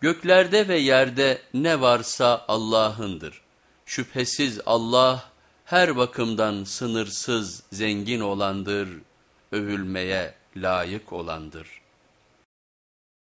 Göklerde ve yerde ne varsa Allah'ındır. Şüphesiz Allah her bakımdan sınırsız zengin olandır, övülmeye layık olandır.''